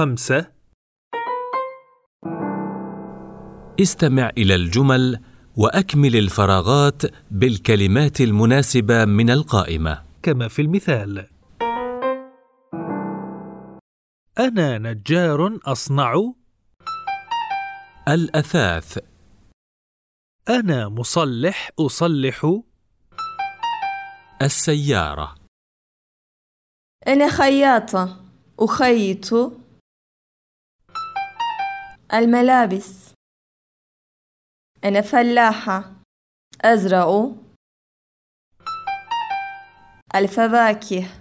خمسة. استمع إلى الجمل وأكمل الفراغات بالكلمات المناسبة من القائمة. كما في المثال. أنا نجار أصنع. الأثاث. أنا مصلح أصلح. السيارة. أنا خياطة أخيط. الملابس. أنا فلاحة. أزرع. الفواكه.